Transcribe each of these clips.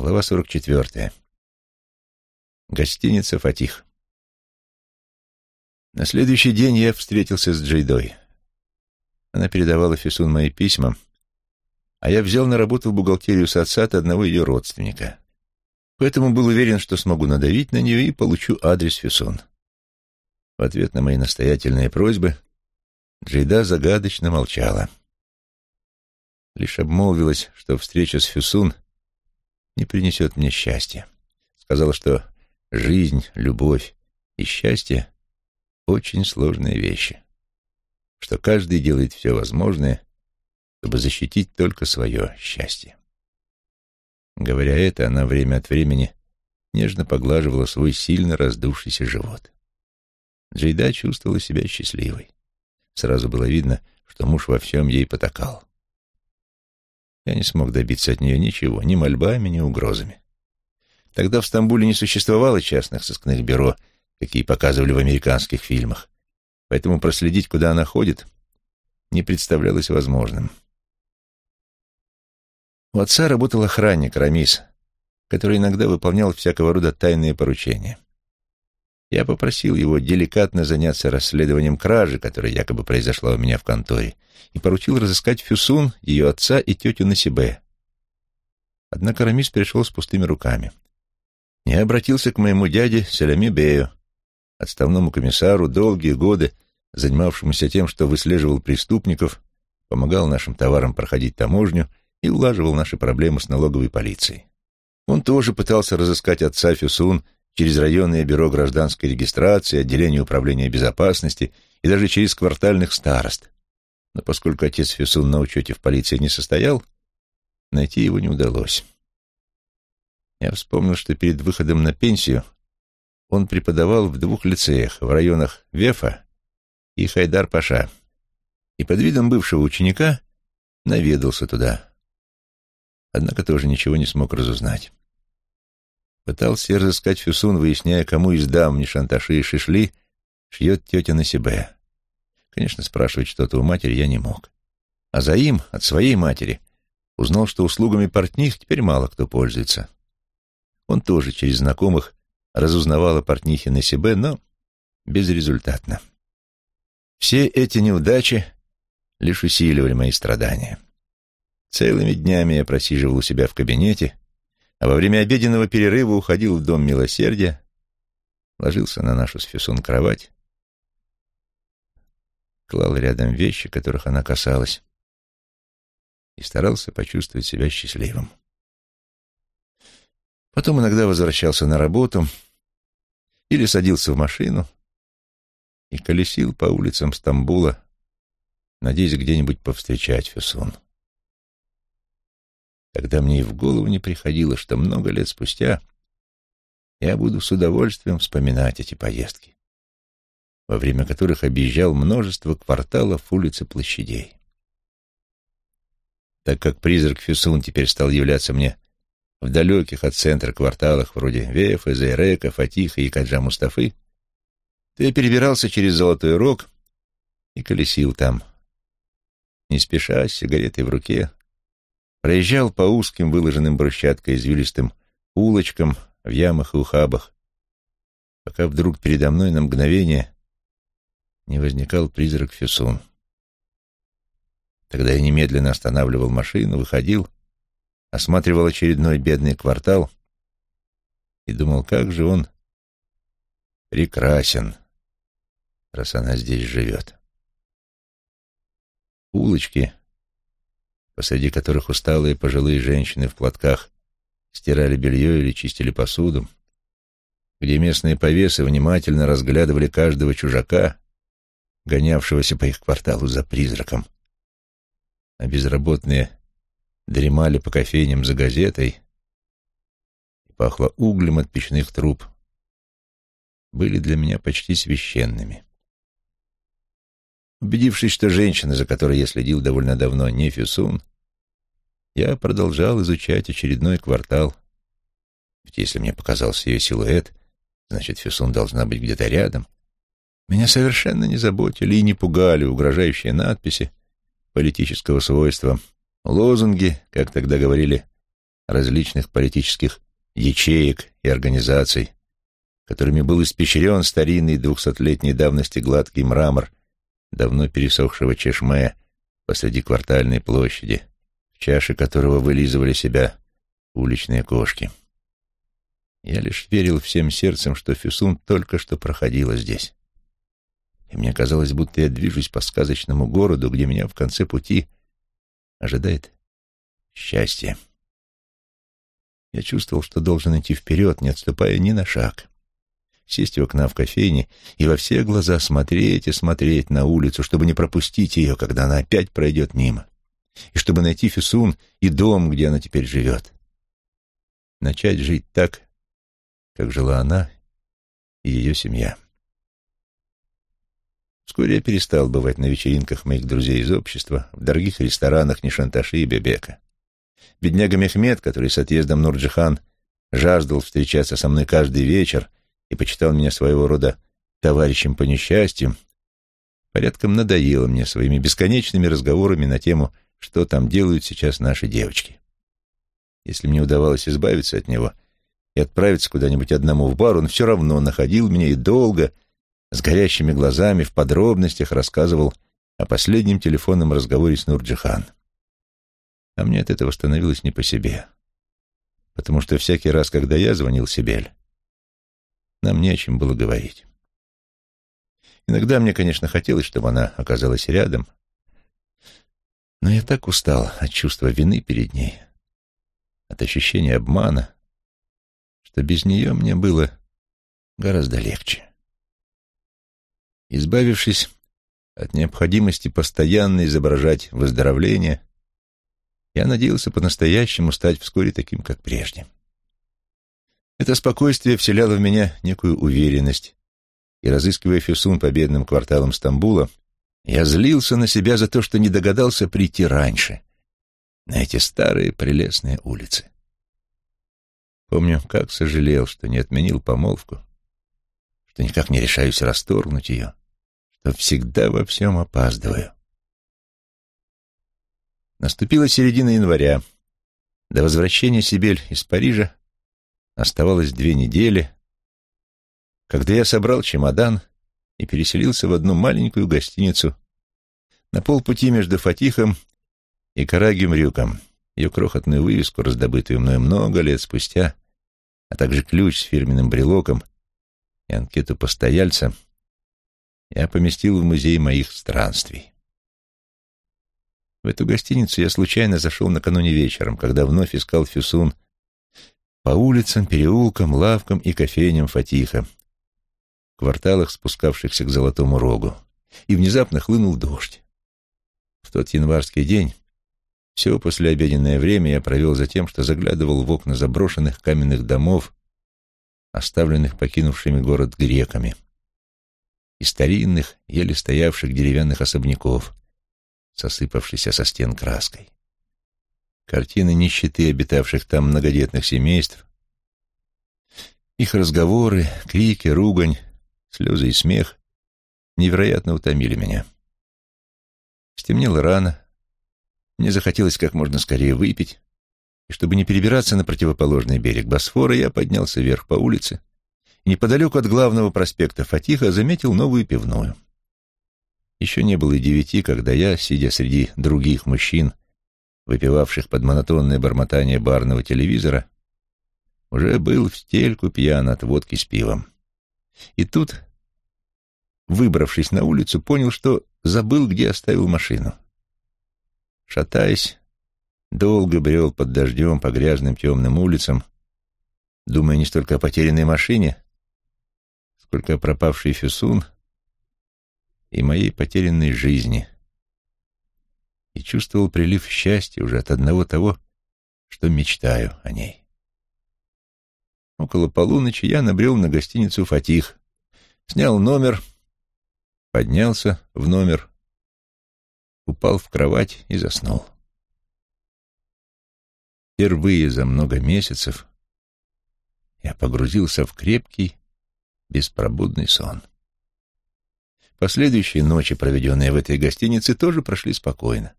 Глава 44. Гостиница «Фатих». На следующий день я встретился с Джейдой. Она передавала Фисун мои письма, а я взял на работу в бухгалтерию соцсад одного ее родственника. Поэтому был уверен, что смогу надавить на нее и получу адрес Фисун. В ответ на мои настоятельные просьбы Джейда загадочно молчала. Лишь обмолвилась, что встреча с Фюсун не принесет мне счастья. Сказала, что жизнь, любовь и счастье — очень сложные вещи, что каждый делает все возможное, чтобы защитить только свое счастье. Говоря это, она время от времени нежно поглаживала свой сильно раздувшийся живот. Джейда чувствовала себя счастливой. Сразу было видно, что муж во всем ей потакал. Я не смог добиться от нее ничего, ни мольбами, ни угрозами. Тогда в Стамбуле не существовало частных сыскных бюро, какие показывали в американских фильмах, поэтому проследить, куда она ходит, не представлялось возможным. У отца работал охранник Рамис, который иногда выполнял всякого рода тайные поручения. Я попросил его деликатно заняться расследованием кражи, которая якобы произошла у меня в конторе, и поручил разыскать Фюсун, ее отца и тетю Насибе. Однако Рамис пришел с пустыми руками. Я обратился к моему дяде Селями Бею, отставному комиссару, долгие годы занимавшемуся тем, что выслеживал преступников, помогал нашим товарам проходить таможню и улаживал наши проблемы с налоговой полицией. Он тоже пытался разыскать отца Фюсун через районное бюро гражданской регистрации, отделение управления безопасности и даже через квартальных старост. Но поскольку отец Фесун на учете в полиции не состоял, найти его не удалось. Я вспомнил, что перед выходом на пенсию он преподавал в двух лицеях, в районах Вефа и Хайдар-Паша, и под видом бывшего ученика наведался туда. Однако тоже ничего не смог разузнать. Пытался разыскать Фюсун, выясняя, кому из дам Нишанташи и Шишли шьет тетя на себе. Конечно, спрашивать что-то у матери я не мог. А за им, от своей матери, узнал, что услугами портних теперь мало кто пользуется. Он тоже через знакомых разузнавал о портнихе на себе, но безрезультатно. Все эти неудачи лишь усиливали мои страдания. Целыми днями я просиживал у себя в кабинете, а во время обеденного перерыва уходил в Дом Милосердия, ложился на нашу с Фюсун кровать, клал рядом вещи, которых она касалась, и старался почувствовать себя счастливым. Потом иногда возвращался на работу или садился в машину и колесил по улицам Стамбула, надеясь где-нибудь повстречать Фюсун. Тогда мне и в голову не приходило, что много лет спустя я буду с удовольствием вспоминать эти поездки, во время которых объезжал множество кварталов, улиц и площадей. Так как призрак Фюсун теперь стал являться мне в далеких от центра кварталах вроде Вефа, Зайрека, Фатиха и Каджа Мустафы, то я перебирался через Золотой Рог и колесил там, не спеша, с сигаретой в руке, проезжал по узким, выложенным брусчаткой извилистым улочкам в ямах и ухабах, пока вдруг передо мной на мгновение не возникал призрак Фюсун. Тогда я немедленно останавливал машину, выходил, осматривал очередной бедный квартал и думал, как же он прекрасен, раз она здесь живет. Улочки посреди которых усталые пожилые женщины в платках стирали белье или чистили посуду, где местные повесы внимательно разглядывали каждого чужака, гонявшегося по их кварталу за призраком, а безработные дремали по кофейням за газетой, и пахло углем от печных труб, были для меня почти священными. Убедившись, что женщина, за которой я следил довольно давно, не Фюсун, я продолжал изучать очередной квартал. Ведь если мне показался ее силуэт, значит, Фюсун должна быть где-то рядом. Меня совершенно не заботили и не пугали угрожающие надписи политического свойства, лозунги, как тогда говорили, различных политических ячеек и организаций, которыми был испещрен старинный двухсотлетней давности гладкий мрамор давно пересохшего чешме посреди квартальной площади, в чаше которого вылизывали себя уличные кошки. Я лишь верил всем сердцем, что Фюсун только что проходила здесь. И мне казалось, будто я движусь по сказочному городу, где меня в конце пути ожидает счастье. Я чувствовал, что должен идти вперед, не отступая ни на шаг. Сесть у окна в кофейне и во все глаза смотреть и смотреть на улицу, чтобы не пропустить ее, когда она опять пройдет мимо. И чтобы найти Фюсун и дом, где она теперь живет. Начать жить так, как жила она и ее семья. Вскоре я перестал бывать на вечеринках моих друзей из общества, в дорогих ресторанах Нишанташи и Бебека. Бедняга Мехмед, который с отъездом Нурджихан жаждал встречаться со мной каждый вечер и почитал меня своего рода товарищем по несчастью, порядком надоело мне своими бесконечными разговорами на тему, что там делают сейчас наши девочки. Если мне удавалось избавиться от него и отправиться куда-нибудь одному в бар, он все равно находил меня и долго, с горящими глазами, в подробностях рассказывал о последнем телефонном разговоре с Нурджихан. А мне от этого становилось не по себе. Потому что всякий раз, когда я звонил Сибель, нам не о чем было говорить. Иногда мне, конечно, хотелось, чтобы она оказалась рядом, но я так устал от чувства вины перед ней, от ощущения обмана, что без нее мне было гораздо легче. Избавившись от необходимости постоянно изображать выздоровление, я надеялся по-настоящему стать вскоре таким, как прежде. Это спокойствие вселяло в меня некую уверенность, и, разыскивая Фюсун по бедным кварталам Стамбула, я злился на себя за то, что не догадался прийти раньше, на эти старые прелестные улицы. Помню, как сожалел, что не отменил помолвку, что никак не решаюсь расторгнуть ее, что всегда во всем опаздываю. Наступила середина января. До возвращения Сибель из Парижа оставалось две недели, когда я собрал чемодан и переселился в одну маленькую гостиницу на полпути между Фатихом и Карагим-Рюком. Ее крохотную вывеску, раздобытую мною много лет спустя, а также ключ с фирменным брелоком и анкету постояльца, я поместил в музей моих странствий. В эту гостиницу я случайно зашел накануне вечером, когда вновь искал Фюсун по улицам, переулкам, лавкам и кофейням Фатиха, кварталах, спускавшихся к Золотому Рогу, и внезапно хлынул дождь. В тот январский день все послеобеденное время я провел за тем, что заглядывал в окна заброшенных каменных домов, оставленных покинувшими город греками, и старинных, еле стоявших деревянных особняков, сосыпавшейся со стен краской. Картины нищеты обитавших там многодетных семейств, их разговоры, крики, ругань, слезы и смех невероятно утомили меня. Стемнело рано, мне захотелось как можно скорее выпить, и чтобы не перебираться на противоположный берег Босфора, я поднялся вверх по улице и неподалеку от главного проспекта Фатиха заметил новую пивную. Еще не было и девяти, когда я, сидя среди других мужчин, выпивавших под монотонное бормотание барного телевизора, уже был в стельку пьян от водки с пивом. И тут, выбравшись на улицу, понял, что забыл, где оставил машину. Шатаясь, долго брел под дождем по грязным темным улицам, думая не столько о потерянной машине, сколько о пропавшей Фюсун — и моей потерянной жизни, и чувствовал прилив счастья уже от одного того, что мечтаю о ней. Около полуночи я набрел на гостиницу «Фатих», снял номер, поднялся в номер, упал в кровать и заснул. Впервые за много месяцев я погрузился в крепкий, беспробудный сон. Последующие ночи, проведенные в этой гостинице, тоже прошли спокойно.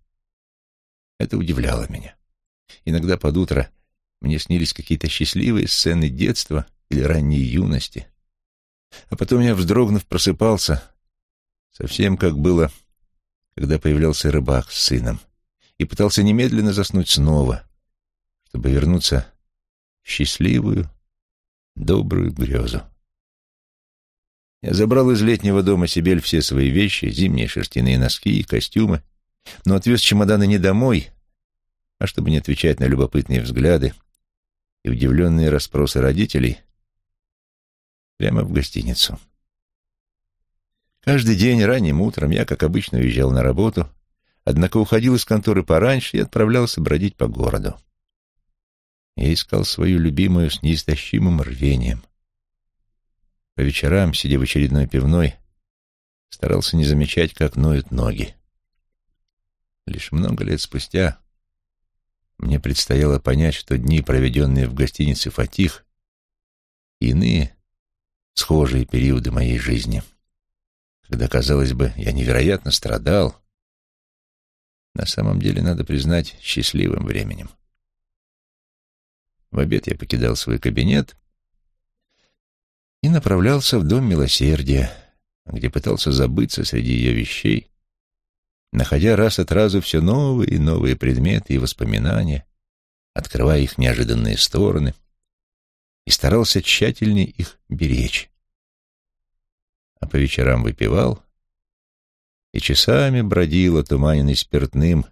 Это удивляло меня. Иногда под утро Мне снились какие-то счастливые сцены детства или ранней юности. А потом я, вздрогнув, просыпался, совсем как было, когда появлялся рыбак с сыном, и пытался немедленно заснуть снова, чтобы вернуться в счастливую, добрую грезу. Я забрал из летнего дома Сибель все свои вещи, зимние шерстяные носки и костюмы, но отвез чемоданы не домой, а чтобы не отвечать на любопытные взгляды и удивленные расспросы родителей, прямо в гостиницу. Каждый день ранним утром я, как обычно, уезжал на работу, однако уходил из конторы пораньше и отправлялся бродить по городу. Я искал свою любимую с неистощимым рвением. По вечерам, сидя в очередной пивной, старался не замечать, как ноют ноги. Лишь много лет спустя мне предстояло понять, что дни, проведенные в гостинице «Фатих», иные, схожие периоды моей жизни, когда, казалось бы, я невероятно страдал, на самом деле, надо признать, счастливым временем. В обед я покидал свой кабинет и направлялся в Дом Милосердия, где пытался забыться среди ее вещей, находя раз от разу все новые и новые предметы и воспоминания, открывая их неожиданные стороны, и старался тщательнее их беречь. А по вечерам выпивал и часами бродил, отуманенный спиртным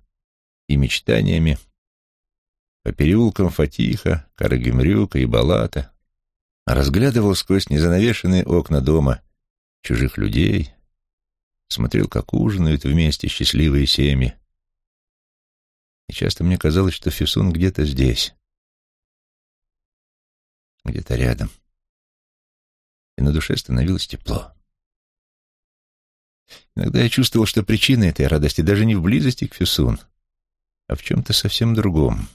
и мечтаниями, по переулкам Фатиха, Карагимрюка и Балата, разглядывал сквозь незанавешенные окна дома чужих людей, смотрел, как ужинают вместе счастливые семьи. И часто мне казалось, что Фисун где-то здесь, где-то рядом. И на душе становилось тепло. Иногда я чувствовал, что причина этой радости даже не в близости к Фисун, а в чем-то совсем другом.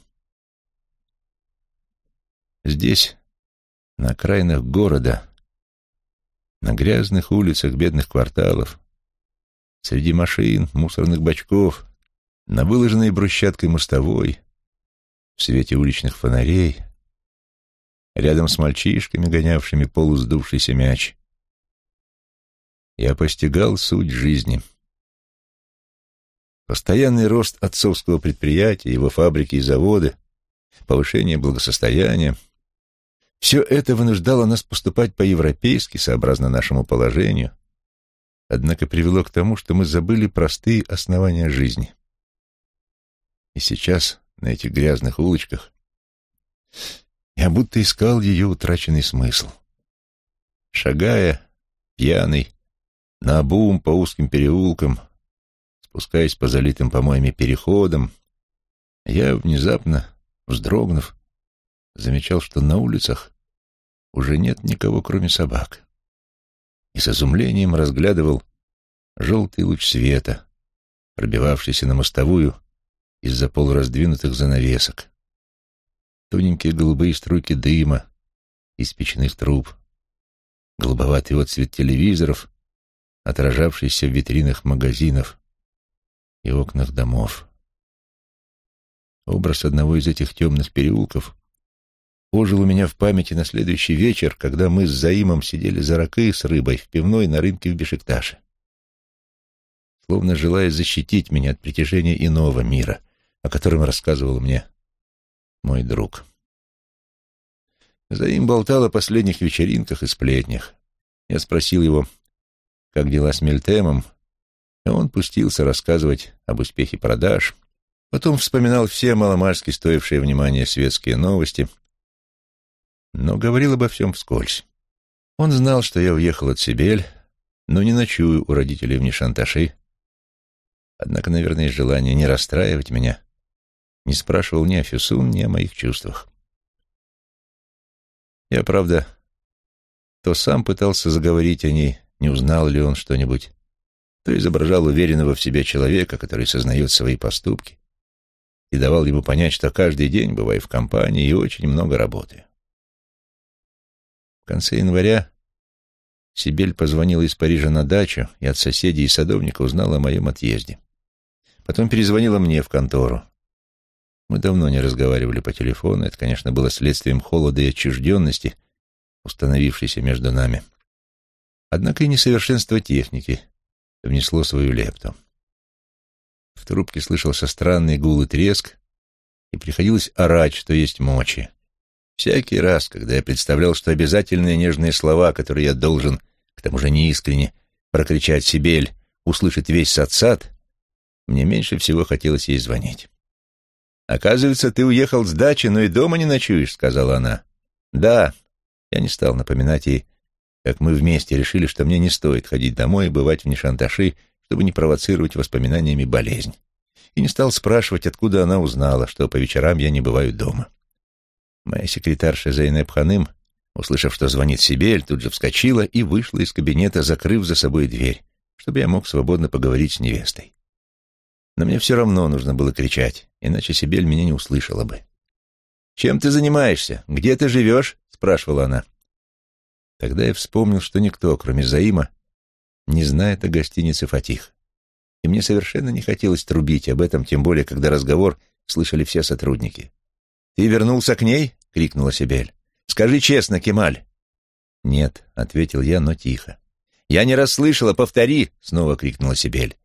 Здесь, на окраинах города, на грязных улицах бедных кварталов, среди машин, мусорных бачков, на выложенной брусчаткой мостовой, в свете уличных фонарей, рядом с мальчишками, гонявшими полусдувшийся мяч. Я постигал суть жизни. Постоянный рост отцовского предприятия, его фабрики и заводы, повышение благосостояния — все это вынуждало нас поступать по-европейски, сообразно нашему положению, однако привело к тому, что мы забыли простые основания жизни. И сейчас, на этих грязных улочках, я будто искал ее утраченный смысл. Шагая, пьяный, наобум по узким переулкам, спускаясь по залитым помоями переходам, я внезапно, вздрогнув, замечал, что на улицах уже нет никого, кроме собак. И с изумлением разглядывал желтый луч света, пробивавшийся на мостовую из-за полураздвинутых занавесок. Тоненькие голубые струйки дыма из печных труб, голубоватый отцвет телевизоров, отражавшийся в витринах магазинов и окнах домов. Образ одного из этих темных переулков ожил у меня в памяти на следующий вечер, когда мы с Заимом сидели за ракой с рыбой в пивной на рынке в Бешикташе. Словно желая защитить меня от притяжения иного мира, о котором рассказывал мне мой друг. Заим болтал о последних вечеринках и сплетнях. Я спросил его, как дела с Мельтемом, и он пустился рассказывать об успехе продаж, потом вспоминал все маломальски стоившие внимания светские новости — но говорил обо всем вскользь. Он знал, что я уехал от Сибель, но не ночую у родителей в Нишанташи. Однако, наверное, из желания не расстраивать меня, не спрашивал ни о Фюсун, ни о моих чувствах. Я, правда, то сам пытался заговорить о ней, не узнал ли он что-нибудь, то изображал уверенного в себе человека, который сознает свои поступки, и давал ему понять, что каждый день бываю в компании и очень много работаю. В конце января Сибель позвонила из Парижа на дачу и от соседей и садовника узнала о моем отъезде. Потом перезвонила мне в контору. Мы давно не разговаривали по телефону. Это, конечно, было следствием холода и отчужденности, установившейся между нами. Однако и несовершенство техники внесло свою лепту. В трубке слышался странный гул и треск, и приходилось орать, что есть мочи. Всякий раз, когда я представлял, что обязательные нежные слова, которые я должен, к тому же неискренне, прокричать Сибель, услышать весь сад-сад, мне меньше всего хотелось ей звонить. «Оказывается, ты уехал с дачи, но и дома не ночуешь», — сказала она. «Да». Я не стал напоминать ей, как мы вместе решили, что мне не стоит ходить домой и бывать в Нишанташи, чтобы не провоцировать воспоминаниями болезнь. И не стал спрашивать, откуда она узнала, что по вечерам я не бываю дома. Моя секретарша Зейнеп Ханым, услышав, что звонит Сибель, тут же вскочила и вышла из кабинета, закрыв за собой дверь, чтобы я мог свободно поговорить с невестой. Но мне все равно нужно было кричать, иначе Сибель меня не услышала бы. «Чем ты занимаешься? Где ты живешь?» — спрашивала она. Тогда я вспомнил, что никто, кроме Заима, не знает о гостинице «Фатих». И мне совершенно не хотелось трубить об этом, тем более, когда разговор слышали все сотрудники. «Ты вернулся к ней?» — крикнула Сибель. «Скажи честно, Кемаль». «Нет», — ответил я, но тихо. «Я не расслышала, повтори!» — снова крикнула Сибель.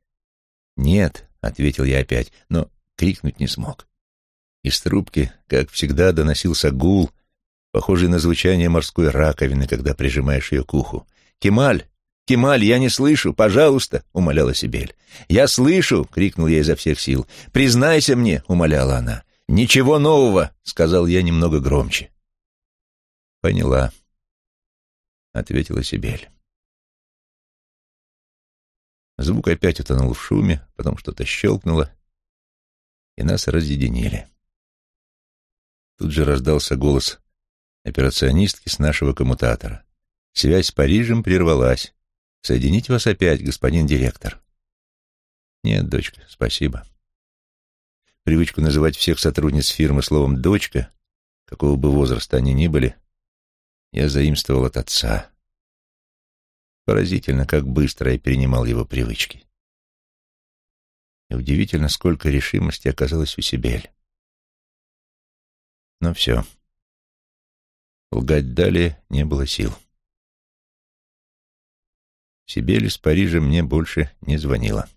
«Нет», — ответил я опять, но крикнуть не смог. Из трубки, как всегда, доносился гул, похожий на звучание морской раковины, когда прижимаешь ее к уху. «Кемаль! Кемаль, я не слышу! Пожалуйста!» — умоляла Сибель. «Я слышу!» — крикнул я изо всех сил. «Признайся мне!» — умоляла она. «Ничего нового!» — сказал я немного громче. «Поняла», — ответила Сибель. Звук опять утонул в шуме, потом что-то щелкнуло, и нас разъединили. Тут же раздался голос операционистки с нашего коммутатора. Связь с Парижем прервалась. «Соединить вас опять, господин директор». «Нет, дочка, спасибо». Привычку называть всех сотрудниц фирмы словом «дочка», какого бы возраста они ни были, я заимствовал от отца. Поразительно, как быстро я перенимал его привычки. И удивительно, сколько решимости оказалось у Сибель. Но все. Лгать далее не было сил. Сибель из Парижа мне больше не звонила.